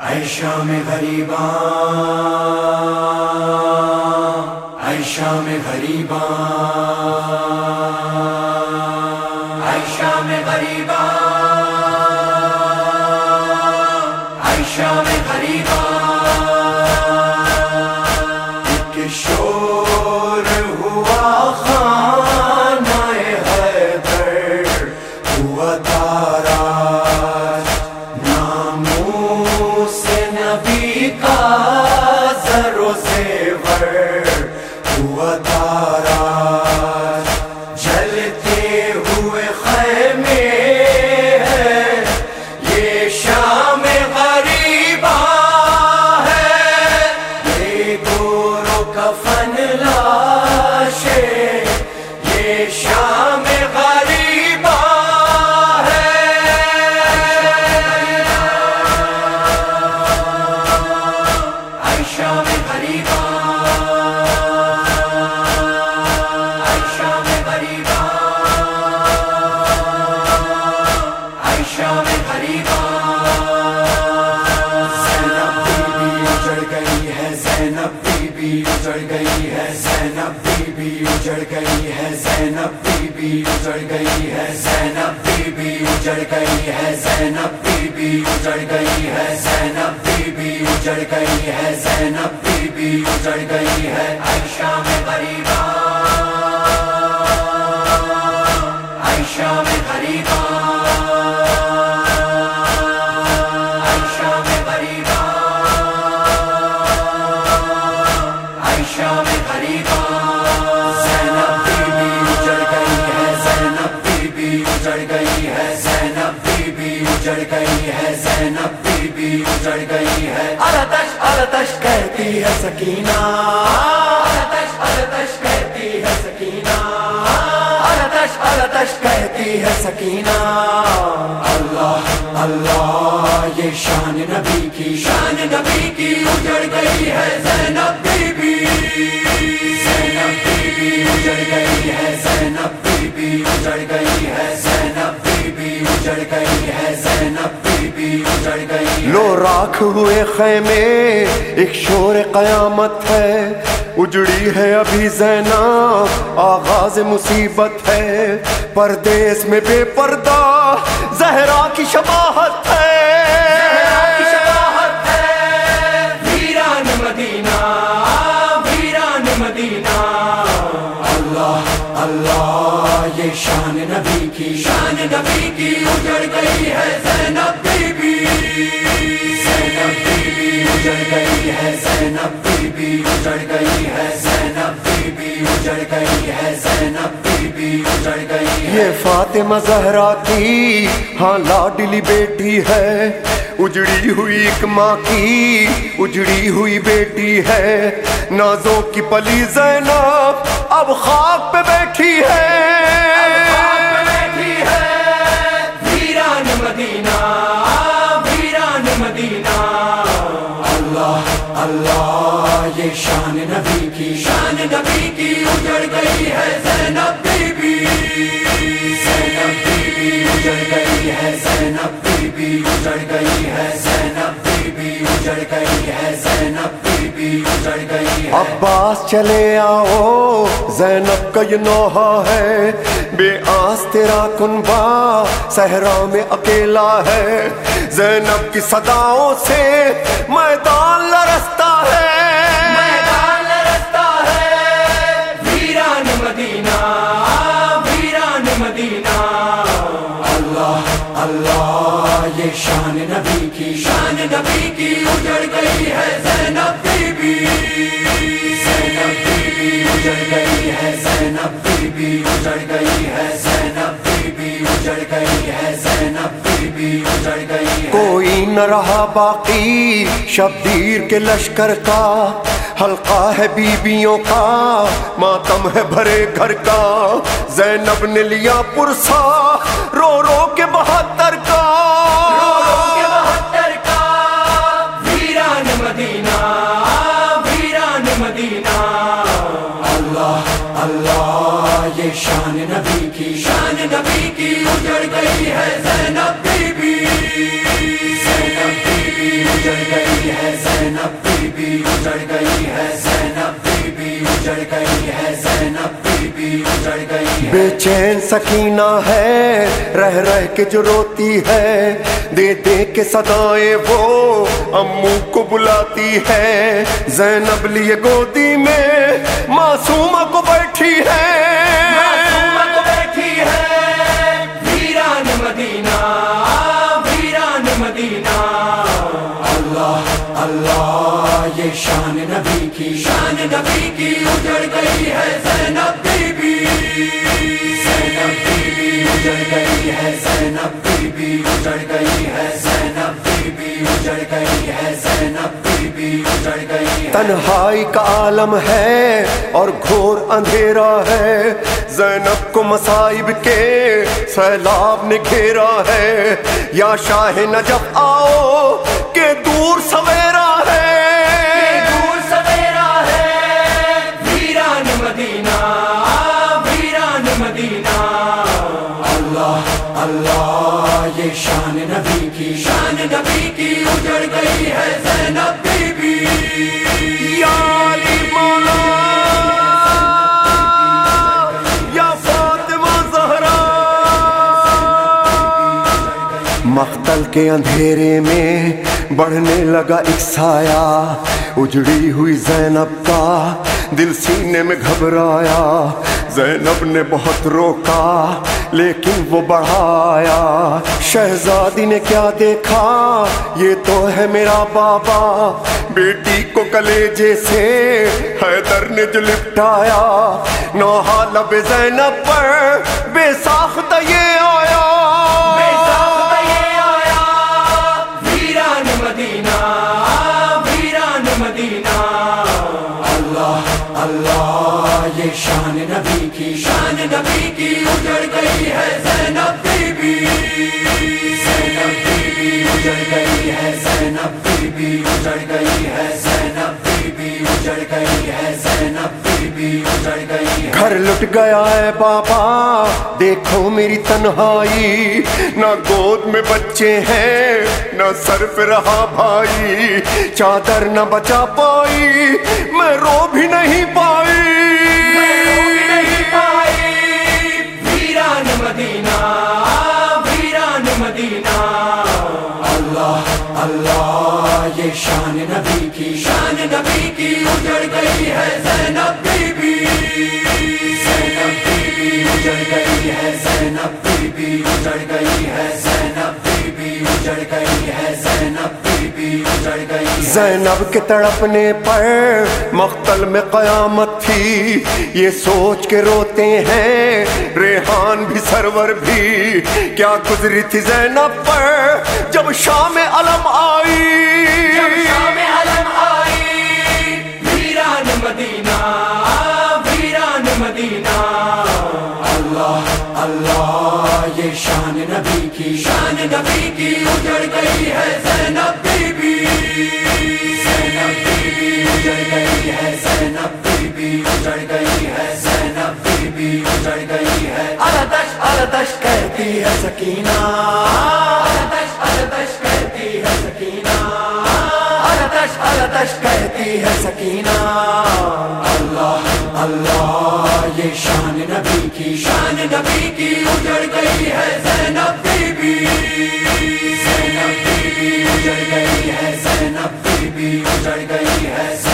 عائشہ میں غریباں عائشہ میں غریباں۔ تارا جلتے ہوئے خیمے ہے یہ شام غریبا ہے یہ گورو کفن لاشے یہ شام غریبا اجڑ گئی ہے زینب بی بی، اجڑ گئی ہے زینب بی بی، اجڑ گئی ہے زینب بی بی، اجڑ گئی ہے زینب بی بی، اجڑ گئی ہے عائشہ میں غریبا سکینہ۔ ارتش ارتش کہتی ہے سکینہ۔ ارتش ارتش کہتی ہے سکینہ۔ اللہ اللہ یہ شان نبی کی شان نبی کی اجڑ گئی ہے Zainab be be Zainab be be اجڑ گئی ہے زینب بی بی اجڑ گئی ہے۔ لو راکھ ہوئے خیمے ایک شور قیامت ہے۔ اجڑی ہے ابھی زینب آغاز مصیبت ہے۔ پردیس میں بے پردہ زہرا کی شباہت ہے۔ شان نبی کی شان نبی کی اجڑ گئی ہے۔ یہ فاطمہ زہرا کی۔ ہاں لاڈلی بیٹی ہے اجڑی ہوئی ایک ماں کی۔ اجڑی ہوئی بیٹی ہے نازوں کی پلی زینب اب خاک پہ بیٹھی ہے۔ بیٹھی ہے ویران مدینہ ویران مدینہ۔ اللہ اللہ یہ شان نبی کی۔ شان نبی کی اجڑ گئی ہے زینب بی بی اجڑ گئی ہے زینب بی بی اجڑ گئی ہے زینب بی بی اجڑ گئی ہے زینب بی بی اجڑ گئی ہے۔ عباس چلے آؤ، زینب کا یہ نوحہ ہے۔ بے آس تیرا کنبا صحرا میں اکیلا ہے۔ زینب کی صداؤں سے میدان کی شان نبی کی اجڑ گئی ہے، Zainab be be. Zainab be be اجڑ گئی ہے، زینب بی بی اجڑ گئی ہے، زینب بی بی اجڑ گئی ہے، زینب بی بی اجڑ گئی ہے۔ کوئی نہ رہا باقی شبدیر کے لشکر کا، حلقہ ہے بیبیوں کا، ماتم ہے بھرے گھر کا۔ زینب نے لیا پرسا، رو رو کے بہتر زینب بی بی اجڑ گئی ہے، زینب بی بی اجڑ گئی ہے، زینب بی بی اجڑ گئی ہے۔ بے چین سکینہ ہے، رہ رہ کے جو روتی ہے۔ دے دے کے صدائیں وہ امو کو بلاتی ہے۔ زینب لیے گودی میں معصومہ کو بیٹھی ہے۔ تنہائی کا عالم ہے اور گھور اندھیرا ہے۔ زینب کو مصائب کے سیلاب نے گھیرا ہے۔ یا شاہ نجب آؤ کہ دور سویرا شان نبی کی، شان نبی کی اجڑ گئی ہے زینب بی بی۔ یا علی مولا، یا فاطمہ زہرا۔ مختل کے اندھیرے میں بڑھنے لگا ایک سایہ، اجڑی ہوئی زینب کا دل سینے میں گھبرایا، زینب نے بہت روکا، لیکن وہ بڑھایا۔ شہزادی نے کیا دیکھا؟ یہ تو ہے میرا بابا۔ بیٹی کو کلیجے سے حیدر نے جو لپٹایا۔ نوحہ لب زینب پر، بے ساختہ یہ یہ شان نبی کی، شان نبی کی اجڑ گئی ہے Zainab be be. Zainab be be اجڑ گئی ہے زینب بی بی، اجڑ گئی ہے زینب بی بی، اجڑ گئی ہے زینب بی بی، اجڑ گئی ہے۔ گھر لٹ گیا ہے بابا، دیکھو میری تنہائی۔ نہ گود میں بچے ہیں، نہ سر پہ رہا بھائی۔ چادر نہ بچا پائی، میں رو بھی نہیں پائی۔ شان نبی کی، شان نبی کی اجڑ گئی ہے Zainab be be Zainab be be اجڑ گئی ہے زینب بی بی اجڑ گئی ہے زینب بی بی اجڑ گئی ہے زینب بی بی اجڑ گئی ہے زینب کے تڑپنے پر مختل میں قیامت تھی۔ یہ سوچ کے روتے ہیں ریحان بھی سرور بھی۔ کیا گزری تھی زینب پر جب شام علم آئی؟ جب شام یہ شان نبی کی، شان نبی کی اجڑ گئی ہے Zainab be be. Zainab be be اجڑ گئی ہے زینب بی بی، اجڑ گئی ہے